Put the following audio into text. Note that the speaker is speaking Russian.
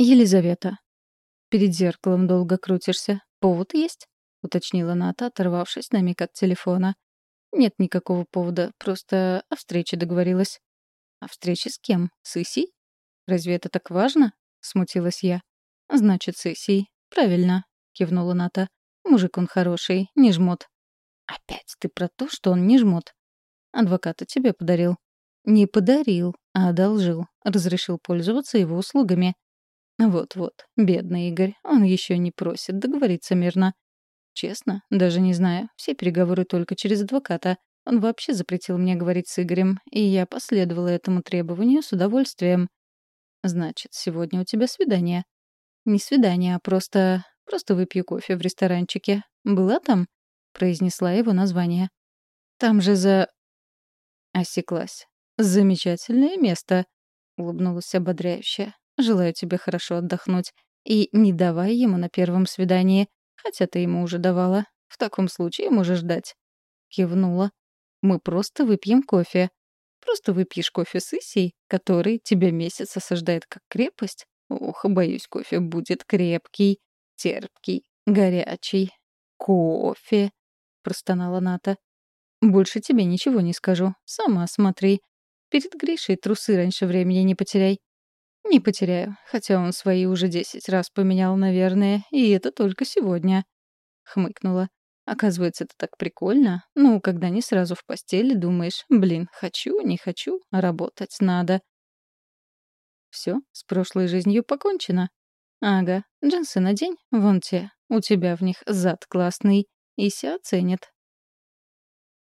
Елизавета. Перед зеркалом долго крутишься. Повод есть? Уточнила Ната, оторвавшись на миг от телефона. Нет никакого повода, просто о встрече договорилась. О встрече с кем? С Исей? Разве это так важно? Смутилась я. Значит, с Исей. Правильно, кивнула Ната. Мужик он хороший, не жмот. Опять ты про то, что он не жмот. Адвоката тебе подарил. Не подарил, а одолжил. Разрешил пользоваться его услугами. Вот-вот, бедный Игорь, он еще не просит договориться мирно. Честно, даже не знаю, все переговоры только через адвоката. Он вообще запретил мне говорить с Игорем, и я последовала этому требованию с удовольствием. Значит, сегодня у тебя свидание. Не свидание, а просто... просто выпью кофе в ресторанчике. Была там? Произнесла его название. Там же за... Осеклась. Замечательное место. Улыбнулась ободряюще. Желаю тебе хорошо отдохнуть. И не давай ему на первом свидании, хотя ты ему уже давала. В таком случае можешь ждать. Кивнула. Мы просто выпьем кофе. Просто выпьешь кофе с Исей, который тебя месяц осаждает как крепость. Ох, боюсь, кофе будет крепкий, терпкий, горячий. Кофе, простонала Ната. Больше тебе ничего не скажу. Сама смотри. Перед Гришей трусы раньше времени не потеряй. Не потеряю, хотя он свои уже десять раз поменял, наверное, и это только сегодня. Хмыкнула. Оказывается, это так прикольно. Ну, когда не сразу в постели думаешь, блин, хочу, не хочу, работать надо. Все, с прошлой жизнью покончено. Ага, джинсы надень, вон те. У тебя в них зад классный. И все оценят.